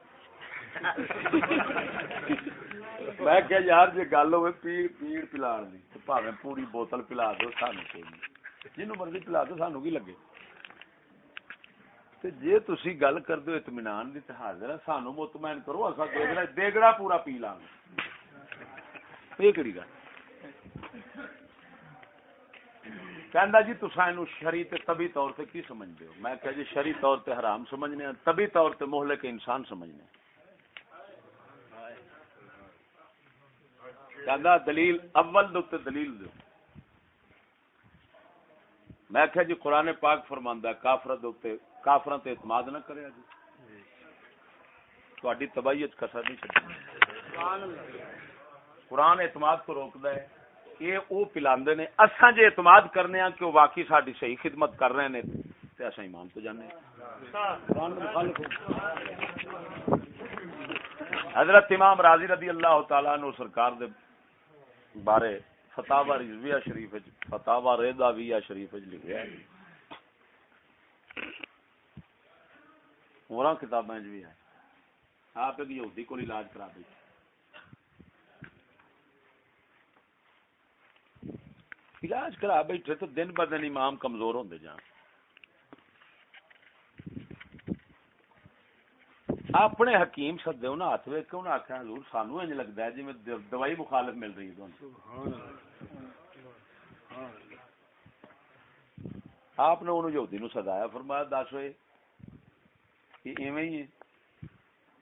میں کہ یار جی گل ہوئے پیڑ پیڑ پلا دی پاوے پوری بوتل پلا دو سانو کوئی نہیں۔ جنوں مرضی پلا دو سانو کی لگے؟ تے جے تسی گل کر دو اطمینان دی تے حاضر ہے سانو مطمئن کرو اسا دیگڑا دیگڑا پورا پی لاں گے یہ کیڑی گل کہندا جی تساں اینو شرعی تے طبی طور تے کی سمجھدے ہو میں کہ جی شرعی طور تے حرام سمجھنے ہیں طبی طور تے مہلک انسان سمجھنے ہیں کہندا دلیل اول دو تے دلیل دو میں کہ جی قرآن پاک فرماندا کافر دو تے کافراں تے اعتماد نہ کریا جی تہاڈی تباہیت کسر نہیں چڑی قرآن اعتماد کو روکدا ہے۔ یہ او پلاندے نے، اساں جے اعتماد کرنے ہاں کہ وہ واقعی ساڈی صحیح خدمت کر رہے ہیں تے اساں ایمان تو جانے قرآن مخالف حضرت امام راضی رضی اللہ تعالی عنہ سرکار دے بارے فتاوا رضویہ شریف فتاوا ریداویہ شریف لکھا ہے۔ ہوراں کتابیں بھی ہے آپ ایک یہودی کو علاج کرا بیٹھے علاج کرا بیٹھے تو دن ب دن امام کمزور ہوندے جان۔ اپنے حکیم سدے انہاں ہاتھ ویکھ کے انہاں آکھیا، حضور سانو انج لگدا ہے جویں دوائی مخالف مل رہی ہے آپ نے انہوں یہودی نو سدایا، فرمایا، دس ہوئے کہ ایویں ہی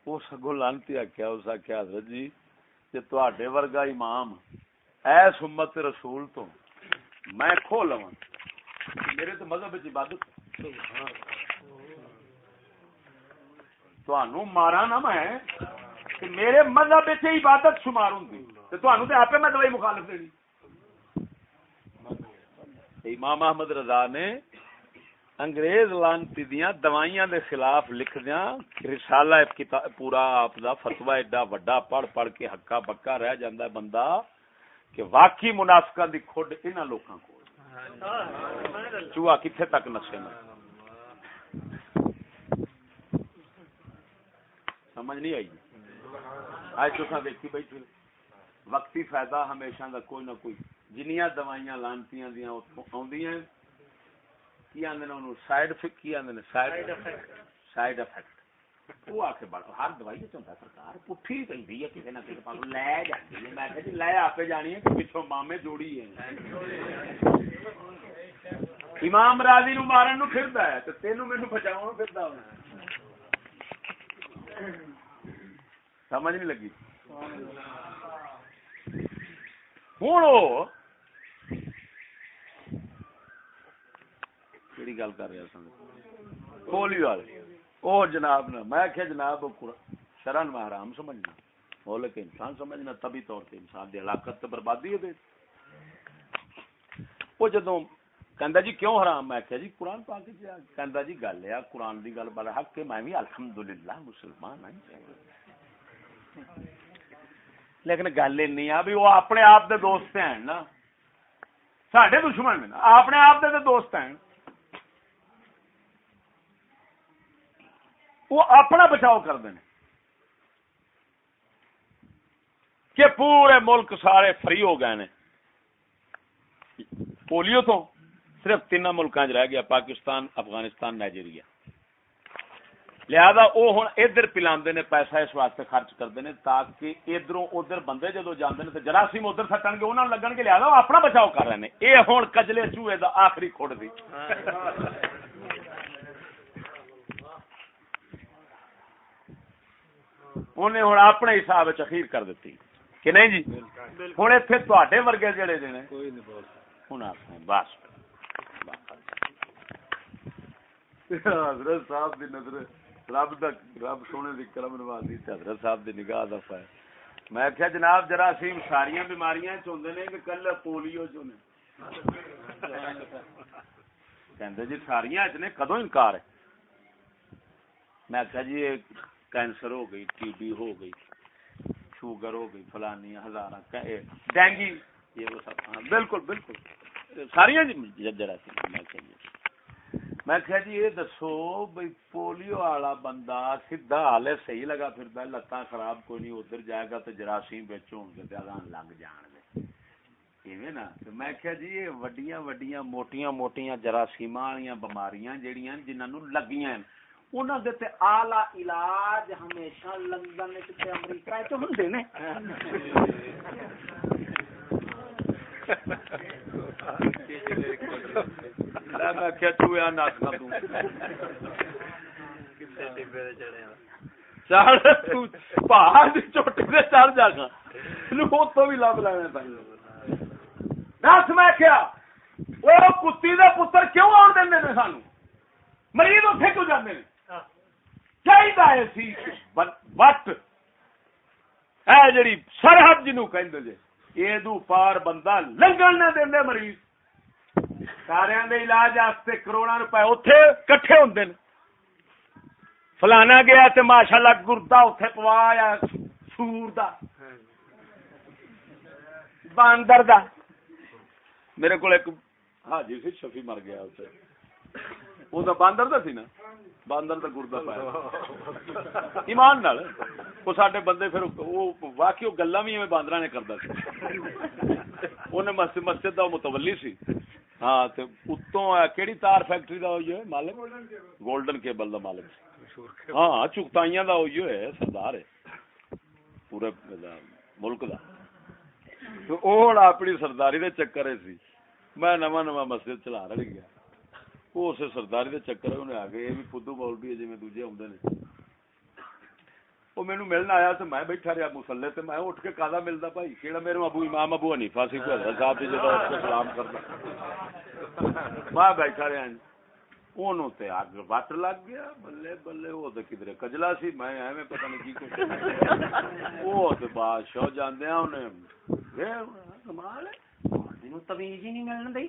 اس اگوں لانتی آخیا اس آخیا حضرت جی جی تے ورگا امام ایس امت رسول تو میں کھو لوا میرے تو مذہب عبادت تہن مارا نا میں میرے مذہب عبادت شمار ہوں تو آپ میں دوائی مخالف دینی امام احمد رضا نے انگریز لانتی دیا دوائیاں دے خلاف لکھ دیا رسالہ پورا آپ دا فتوا ایڈا وڈا پڑھ پڑھ کے ہکا بکا رہ جاندہ ہے بندہ کہ واقعی منافقہ دی کھوڑ انہاں لوکاں کو چوہا کتھے تک نشے میں؟ سمجھ نہیں آئی؟ آج تو ساں دیکھی بیٹھے وقتی فائدہ ہمیشہ دا کوئی نہ کوئی۔ جنیاں دوائیاں لانتیاں لانتی دیا آدیاں کی آدھے انہوں سائڈ افیکٹ کی آدھے سائڈ سائڈ افیکٹ وہ آ کے بڑھ ہر دوائی چاہتا سرکار پٹھی پہ کسی نہ کسی پاس لے جاتی ہے۔ میں کہ لے آپ جانی ہے کہ پچھوں مامے جوڑی ہے۔ امام راضی نو مارن نو پھردا ہے تے مینوں پھردا ہونا سمجھ نہیں لگی؟ ہوں۔ کہڑی گل کر رہا سن؟ پولیو والے۔ وہ جناب نے میں کہ جناب شرن میں حرام سمجھنا۔ بولے کہ انسان سمجھنا تبھی طور پہ انسان دی ہلاکت بربادی ہے وہ جدو کہندا جی کیوں حرام؟ میں کہ جی قرآن پاک جی کہندا جی گل ہے قرآن دی گل بڑا حق کہ میں بھی الحمدللہ مسلمان ہوں لیکن گل نہیں آ بھی وہ اپنے آپ دے دوست ہیں نا۔ ساڈے دشمن نے اپنے آپ دے دوست ہیں۔ وہ اپنا بچاؤ کرتے ہیں۔ کہ پورے ملک سارے فری ہو گئے پولیو تو صرف تین ملک رہ گیا، پاکستان، افغانستان، نائجیریا۔ لہذا وہ ہوں ادھر پلا نے پیسہ اس واسطے خرچ کرتے ہیں تاکہ ادھر ادھر بندے جدو جانے تو جراثیم ادھر سٹن گے انہوں لگن گے لہذا اپنا بچاؤ کر رہے ہیں۔ یہ ہوں کجلے چوہے کا آخری کھڑ دی۔ ہاں۔ انہیں ہوں اپنے حساب اخیر کر دیتی کہ نہیں جی؟ ہوں اتنے تے ورگے جڑے نے بس۔ حضرت صاحب دی نظر رب دا رب سونے دی کرم نوازی تے حضرت صاحب دی نگاہ دا ہے میں کہا جناب جراثیم ساری بیماریاں چوندے نے کہ کل پولیو چ نے کہندے جی ساری نے کدو انکار ہے؟ میں کہا جی کینسر ہو گئی ٹی بی ہو گئی شوگر ہو گئی فلانی ہزار ڈینگی یہ وہ سب۔ ہاں، بالکل بالکل۔ ساری جی میں کہا جی یہ دسو بھائی پولیو والا بندہ سیدھا حالے صحیح لگا پھر لتاں خراب کوئی نہیں ادھر جائے گا تو جراثیم بچ ہو گے لگ جان گے۔ نا؟ میں کہا جی یہ وڈیاں وڈیاں موٹیاں موٹیاں جراثیم والی بماریاں جہاں جنہوں لگیاں ہیں۔ انہوں دے آلہ علاج ہمیشہ لندن امریکہ ہوں نے۔ چوٹی سے چڑھ جا گا۔ بھی لب لینا دس میں کیا کتی کا پتر کیوں آن دیں سان مریض اتنے کیوں جانے چاہیے بٹ ہے جی سرحد جنوب کہ یہ پار بندہ لنگن نہ دے مریض۔ سارے علاج واسطے کروڑا روپے اتے کٹھے ہوں فلانا گیا تو ماشاء اللہ گردا اتے پوایا سور دا۔ باندر دا۔ میرے کو ایک ہاں حاجی سی شفی مر گیا اتنے وہ تو باندر دا سی نا باندر دا گردا پایا ایمان نال وہ سارے بندے پھر وہ واقعی وہ گلا بھی باندر نے کرتا سی انہیں مسجد مسجد دا متولی سی ہاں تے اتوں کیڑی تار فیکٹری دا ہوئی ہے مالک گولڈن کیبل دا مالک ہاں چکتائیاں دا ہوئی ہے سردار ہے پورے ملک دا تو اوڑ اپنی سرداری دے چکر سی میں نواں نواں مسجد چلا رہ گیا وہ اسے سرداری دے چکر انہیں آ گئے یہ بھی فدو مولوی ہے جی دوجے آدھے نے وہ مینو ملنا آیا تو میں بیٹھا رہا مسلے تے میں اٹھ کے کادا ملتا بھائی کہڑا میرے ابو امام ابو حنیفہ سی کوئی حضرت صاحب جی جب سلام کرنا میں بیٹھا رہا جی اونوں تے اگ وٹ لگ گیا بلے بلے وہ تے کدھر کجلا سی میں ایویں پتہ نہیں کی کچھ وہ تے بادشاہ جاندے انہیں کمال ہے مینوں تمیز ہی نہیں ملن دئی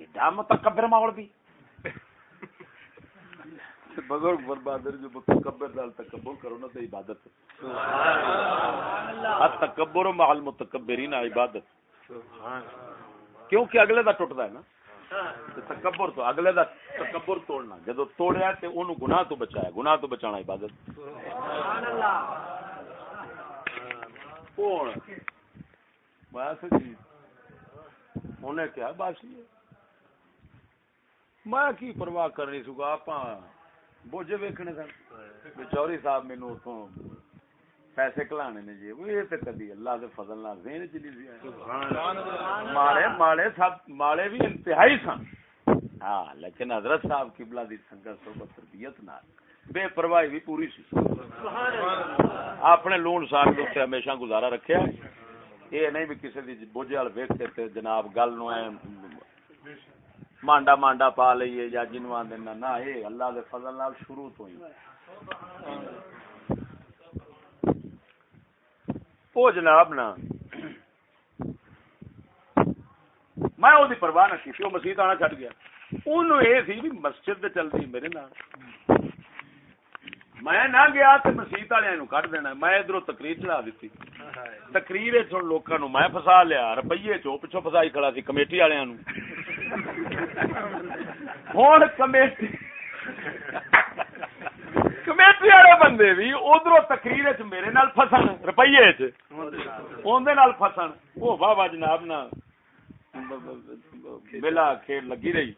ایڈا متکبر مولوی بزرگ بربادر جو متکبر دال تکبر کرو نا تو عبادت۔ تکبر مع المتکبرین عبادت۔ کیونکہ اگلے دا ٹوٹدا ہے نا۔ تکبر تو اگلے دا تکبر توڑنا۔ جدو توڑیا تے اونوں گناہ تو بچایا گناہ تو بچانا عبادت۔ سبحان اللہ۔ کون؟ بس جی انہیں کیا باسی ہے میں کی پرواہ کرنی سگا آپ بوجھے ویکھنے سن۔ چوری صاحب مینو اتوں پیسے کلانے نے جی۔ وہ تو کدی اللہ دے فضل نال ذہن چ نہیں ماڑے ماڑے سب ماڑے بھی انتہائی سن۔ ہاں لیکن حضرت صاحب قبلہ دی سنگت صحبت تربیت نال بے پرواہی بھی پوری سی۔ اپنے لون سان کے ہمیشہ گزارا رکھیا۔ یہ نہیں بھی کسی دی بوجھے وال ویکھتے تے جناب گل نو مانڈا مانڈا پا لئیے یا جنو آدھے نہ اے اللہ دے فضل نال شروع تو ہی۔ او جناب نا، میں او دی پرواہ نہ کی او مسجد آنا چھڈ گیا۔ اونوں اے سی بھی مسجد تے چلدی میرے نال۔ میں نہ گیا تے مسجد والے نو کڈ دینا، میں ادھروں تقریر چلا دیتی تقریر وچ ہن لوکاں نو میں فسا لیا روپیے چو پچھو فسائی کھڑا سی کمیٹی والے نو ہوں کمیٹی کمیٹی والے بندے بھی ادھر تقریر چ میرے نال فسن روپیے چ فسن وہ واہ واہ جناب نا میلا کھیل لگی رہی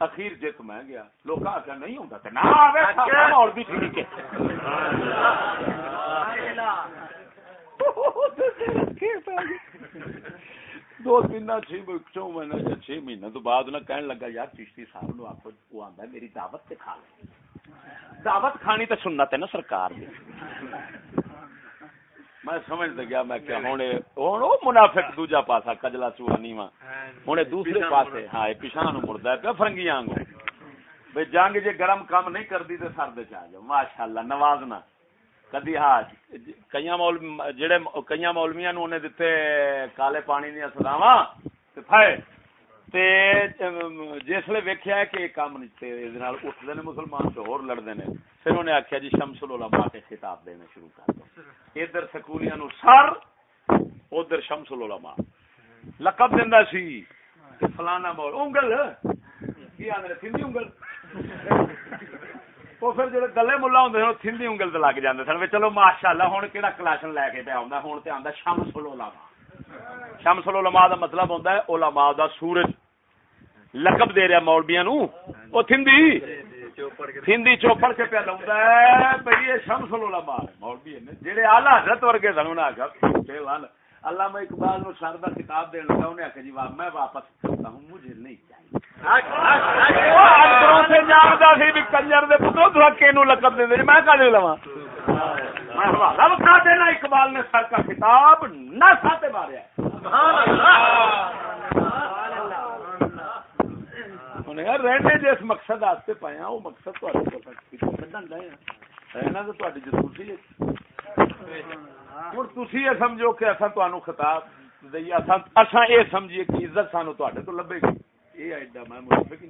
اخیر جت میں گیا لوگ آخر نہیں نہ اور بھی ٹھیک ہے دو تین چھ مہینے یا چھ مہینے تو بعد نہ کہنے لگا یار چشتی صاحب نو آپ وہ آندا میری دعوت تے کھا لے دعوت کھانی تے سنت ہے نا سرکار دی میں سمجھ گیا میں کیا ہونے ہن او منافق دوجا پاسا کجلا چوانی وا ہن دوسرے پاسے ہاں پیشاں نو مڑدا ہے پیا فرنگیاں وانگو بے جنگ جے گرم کام نہیں کردی تے سر دے چا جاؤ ماشاءاللہ نوازنا کدی ہاں کئی مولوی جڑے کئی مولویاں نو انہیں دتے کالے پانی دیا سداواں تے پھائے تے جسلے ویکھیا ہے کہ کام نہیں تے اس نال اٹھدے نے مسلمان تے ہور لڑدے نے پھر انہیں آکھیا جی شمس العلماء کے خطاب دینے شروع کر دو ادھر سکولیاں نو سر ادھر شمس العلماء لقب دیندا سی فلانا مول انگل کی آندے سندھی انگل وہ پھر جڑے گلے ملا ہوندے سن تھندی انگل تے لگ جاندے سن چلو ماشاءاللہ ہن کیڑا کلاشن لے کے پیا ہوندا ہن تے آندا شمس العلماء۔ شمس العلماء دا مطلب ہوندا ہے علماء دا سورج۔ لقب دے رہا مولویاں نو۔ او تھندی تھندی چوپڑ کے پیا لوندا ہے، بھئی یہ شمس العلماء۔ مولوی نے جڑے اعلی حضرت ورگے سن، انہاں کہا علامہ اقبال نو سر دا کتاب دین لگا، انہیں آخیا جی میں واپس کرتا ہوں، مجھے نہیں چاہیے۔ اقبال نے سر کا نہ ساتے ماریا۔ رہنے جس مقصد آستے پایا وہ مقصد جسوسی ہوں تھی یہ سمجھو کہ اصا تمہیں خطاب اصا یہ سمجھیے کہ عزت سانو تے تو لبے گی۔ یہ ایڈا میں منافق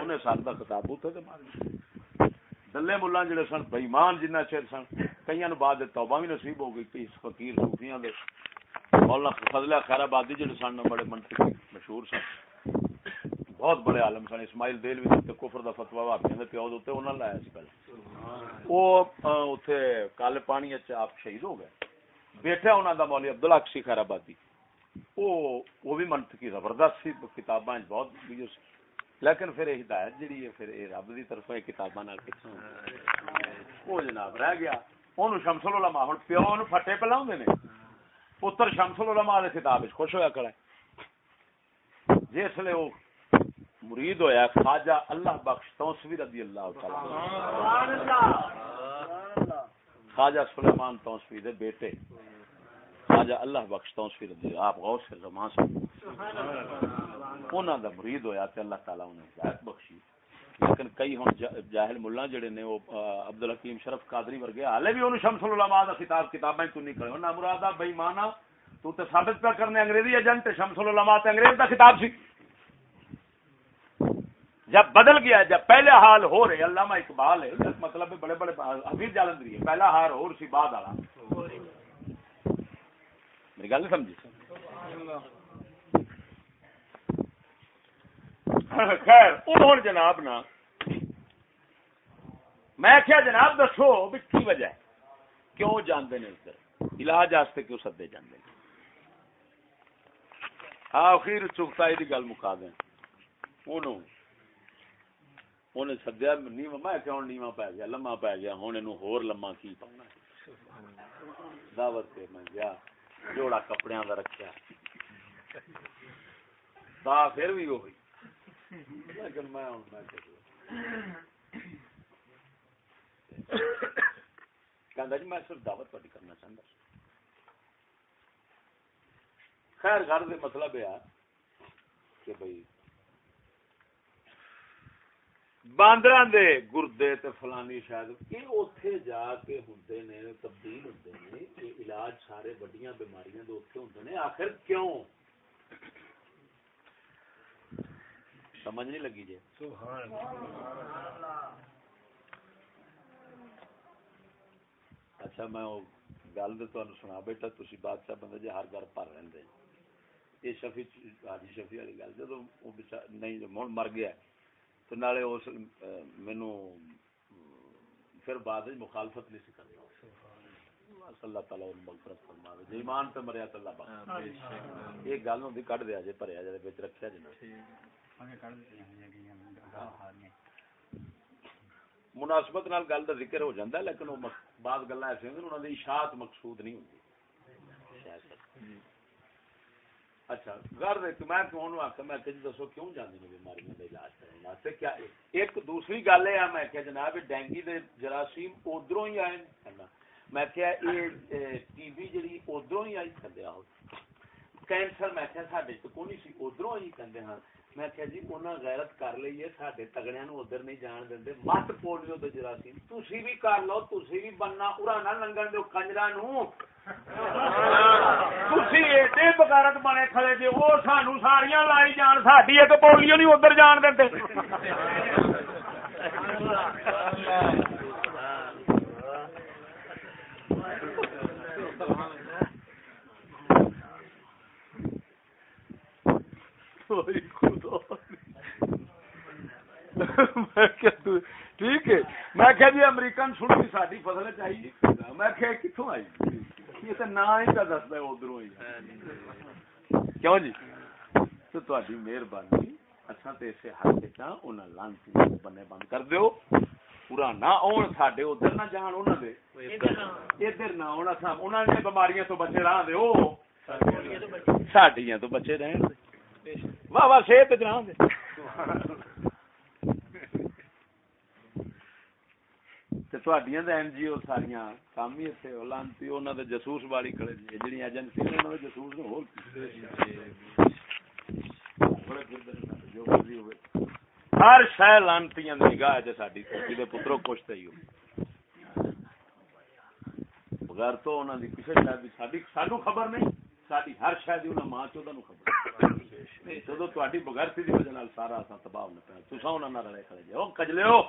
انہیں سال کا خطاب اتنے تو مار دلے ملا جڑے سن بےمان جنہ چر سن کئی بعد توبہ بھی نصیب ہو گئی کہ اس فقیر صوفیاں دے۔ مولانا فضلہ خیر آبادی جڑے سن بڑے منطقی مشہور سن۔ بہت بڑے عالم سن، اسماعیل دل بھی کفر دا فتوا واپس پیو دے انہوں نے لایا سی پہلے وہ اتنے کالے پانی آپ شہید ہو گئے۔ بیٹا انہوں دا مولی عبداللہ اکسی خیر آبادی۔ وہ بھی منطقی، زبردست سی، کتاباں بہت بھی لیکن پھر ہدایت جڑی ہے، پھر رب دی طرف کتاباں نال کتھوں۔ وہ جناب رہ گیا۔ اونوں شمس العلماء ہن پیو نو پھٹے پلاوندے نے۔ پتر شمس العلماء دے خطاب وچ خوش ہویا کڑا جس لے وہ مرید ہویا خواجہ اللہ بخش توسوی رضی اللہ تعالی سبحان اللہ خواجہ سلیمان توسوی دے بیٹے۔ خواجہ اللہ بخش توسوی رضی اللہ آپ غوث زمان سے۔ انہاں دا مرید ہویا تے اللہ تعالی انہیں ہدایت بخشی۔ لیکن کئی ہن جاہل ملہ جڑے نے، وہ عبد الحکیم شرف قادری ورگے، حالے بھی انہوں شمس العلماء دا خطاب کتابیں تو نہیں کرے نہ مرادا بے ایمانا تو تے ثابت پہ کرنے انگریزی ایجنٹ شمس العلماء تے انگریز دا خطاب سی۔ جب بدل گیا، جب پہلے حال ہو رہے، علامہ اقبال ہے مطلب بڑے بڑے حفیظ جالندری ہے، پہلا حال ہو سی بعد والا میری گل نہیں سمجھی؟ خیر انہوں جناب نا۔ میں کیا جناب دسو بھی کی وجہ ہے؟ کیوں جانے نے ادھر؟ علاج واسطے کیوں سدے جانے آخر چکتا کی گل مکا دیں۔ انہوں انہیں سدیا نیو میں کہ نیواں پی گیا لما پی گیا ہوں یہ ہور لما کی پاؤنا دعوت سے میں گیا جوڑا کپڑے کا رکھا تا پھر بھی وہی لیکن میں جی میں صرف دعوت پاری کرنا چاہتا خیر گھر دے مطلب یہ کہ بھائی باندر دے گردے تے فلانی شاید یہ اوتھے جا کے ہوندے نے، تبدیل ہوندے نے یہ علاج سارے بڑیاں بیماریاں دے اوتھے ہوندے نے، آخر کیوں؟ سمجھ نہیں لگی جی۔ سبحان اللہ اچھا میں گل تو سنا بیٹا تھی بادشاہ بندے جی ہر گھر پر رہتے یہ شفی حاجی شفی والی گل جب نہیں مر گیا۔ ہے تو نالے اس مینو پھر بعد مخالفت نہیں سی کرتا اللہ تعالی مغفرت فرماوے۔ جے ایمان تے مریا تے اللہ بخش یہ گل ہوندی کڈ دیا جے بھریا جے وچ رکھیا جے مناسبت نال گل کا ذکر ہو ہے لیکن بعض گلا ایسے ہوتی انہوں نے اشاعت مقصود نہیں ہوتی اچھا گھر میں کیوں میں کہ جی دسو کیوں علاج واسطے؟ کیا ایک دوسری گل میں کہ جناب ڈینگی دے جراثیم ہی آئے میں یہ ٹی ہی آئی کینسر میں تو سی ہی ہاں۔ میں جی انہاں غیرت کر لئی ہے، ساڈے تگڑیاں نو ادھر نہیں جان دیندے مت پولیو تے جراثیم۔ تسی بھی کر لو، تسی بھی بننا اڑا نہ لنگن دیو کنجرا نو تسی ایڈے بغیرت بنے کھڑے جے او سانو ساریاں لائی جان ساڈی تے پولیو نہیں ادھر جان دیندے ٹھیک ہے میں کہ جی امریکن سن ساری فصل چاہیے میں کہ کتوں آئی یہ تو نہ ہی کا دستا ادھر ہی کیوں جی تو تاری مہربانی تو اسے ہر کتا انہیں لانتی بنے بند کر دیو پورا نہ ادھر نہ جان ادھر نہ بیماریاں تو بچے رہا دے سڈیا تو بچے رہن واہ واہ صحت جناب این جی او ساری کام ہی اتنے لانتی انہوں نے جسوس والی کھڑے جی ایجنسی نے انہاں دے انہوں نے جسوس ہر شے شہ لانتی نگاہ ساری پترو کچھ ہی بغیر تو انہوں نے کسی شاید سانو خبر نہیں ساری ہر شاید ماں چودہ نو خبر جدو تاری بغیرتی کی وجہ نال سارا اساں تباہ ہونا پیا تصا انہوں نے رلے کھڑے جاؤ کجلے ہو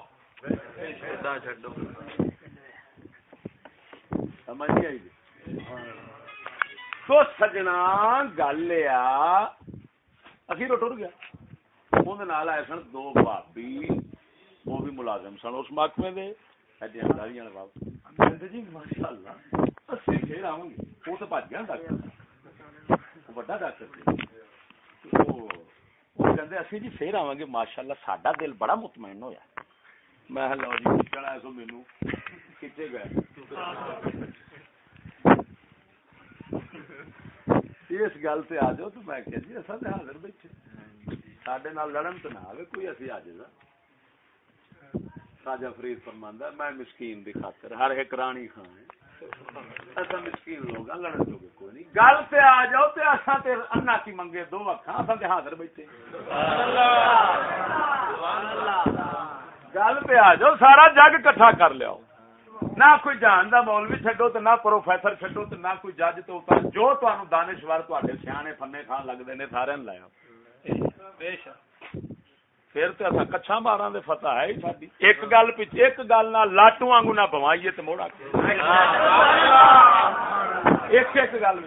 سمجھ نہیں تو سجنا گل اخیر ٹر گیا آئے سن دو بھابی وہ بھی ملازم سن اس محکمے دے اجنڈاری والے ساڈا دل بڑا مطمئن ہوا میں اس گل تے آ جاؤ تو میں کہ جی اصل حاضر بیٹھے ساڈے لڑن تے نہ آوے کوئی اسی آ جے خواجہ فرید فرماندا میں مسکین دی خاطر ہر ایک رانی خان اسا مسکین لوگ لڑن تو کوئی نہیں گل تے آ جاؤ تے اسا تے انا کی منگے دو اکھاں اسا تے حاضر بیٹھے گل پہ آ جاؤ سارا جگ کٹھا کر لیا نہ کوئی جان دا مولوی چھڈو تے نہ پروفیسر چھڈو تے نہ کوئی جج تو جو تانوں دانشور تواڈے سیاںے فنے خان لگدے نے سارے نے پھر تے اساں کچھا ماراں فتح ہے ساڈی۔ ایک گل پیچھے ایک گل نہ لاٹو وانگو نہ بوائیے تے موڑا ایک ایک گل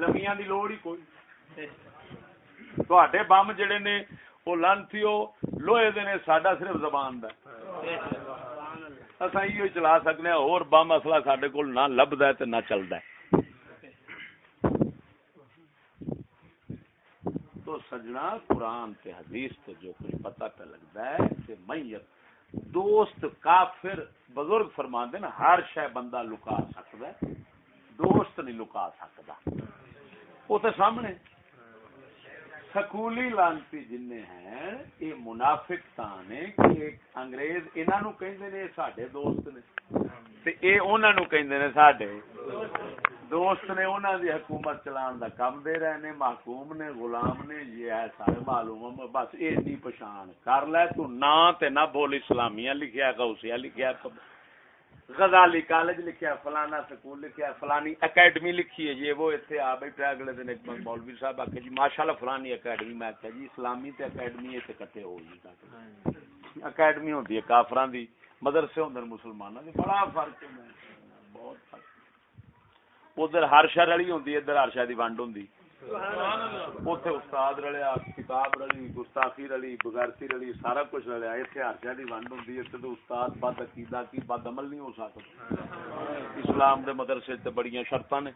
لمیاں دی لوڑ ہی کوئی۔ تواڈے بم جڑے نے وہ لانتی لوہے دے نے صرف زبان دا۔ اساں ایو چلا سکنے اور با مسئلہ ساڈے کول نہ لبدا ہے تے نہ چلدا ہے۔ تو سجنا قرآن تے حدیث تے جو کچھ پتہ پہ لگدا ہے کہ میت، دوست کافر بزرگ فرماندے نا ہر شے بندہ لکا سکدا ہے۔ دوست نہیں لکا سکدا۔ او تے سامنے۔ سکولی لانتی جن ہیں، یہ منافق تانے کہ انگریز انہاں نو کہندے نے ساڈے دوست نے۔ تے اے انہاں نو کہندے نے ساڈے دوست نے، انہاں دی حکومت چلان دا کم دے رہے نے محکوم نے، غلام نے، یہ ہے سارے معلوم ہے، بس اے دی پہچان کر لے، تو نا تے نہ بول اسلامیہ لکھیا غوثیہ لکھیا غزالی کالج لکھیا، فلانا سکول لکھیا، فلانی اکیڈمی لکھی ہے۔ یہ وہ اتنے آ بیٹھے اگلے دن ایک مولوی صاحب آخر جی ماشاء اللہ فلانی اکیڈمی میں آخیا جی اسلامی تے اکیڈمی اتنے کٹے ہو جی۔ اکیڈمی ہوتی ہے کافران دی مدرسے ہوں مسلمانوں کے بڑا فرق ہے بہت فرق ادھر ہر شہر والی ہوں ادھر ہر شہر کی ونڈ ہوں اتنے استاد رلیا کتاب رلی گستاخی رلی بغیرتی رلی سارا کچھ رلیا اتنے ہر شہر کی ونڈ ہوں اتنے تو استاد بد عقیدہ کی بد عمل نہیں ہو سکتا اسلام دے مدرسے تے بڑی شرط نے۔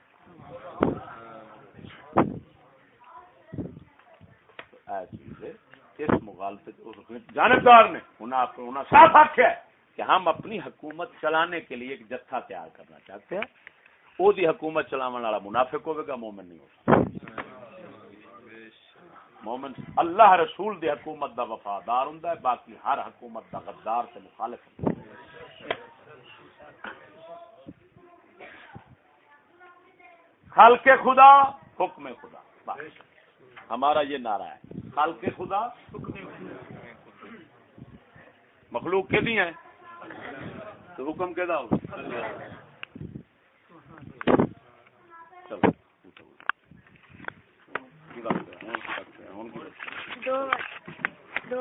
اس جانبدار نے انہوں صاف آخیا کہ ہم اپنی حکومت چلانے کے لیے ایک جتھا تیار کرنا چاہتے ہیں۔ وہ دی حکومت چلاون والا منافق ہوے گا مومن نہیں ہو مومن، اللہ رسول دی حکومت دا وفادار ہوندا ہے، باقی ہر حکومت دا غدار تے مخالف ہوندا خلق خدا، حکم خدا۔ ہمارا یہ نعرہ ہے۔ خلق خدا مخلوق کے دی ہیں تو حکم کے دا ہو؟ چلو دو دو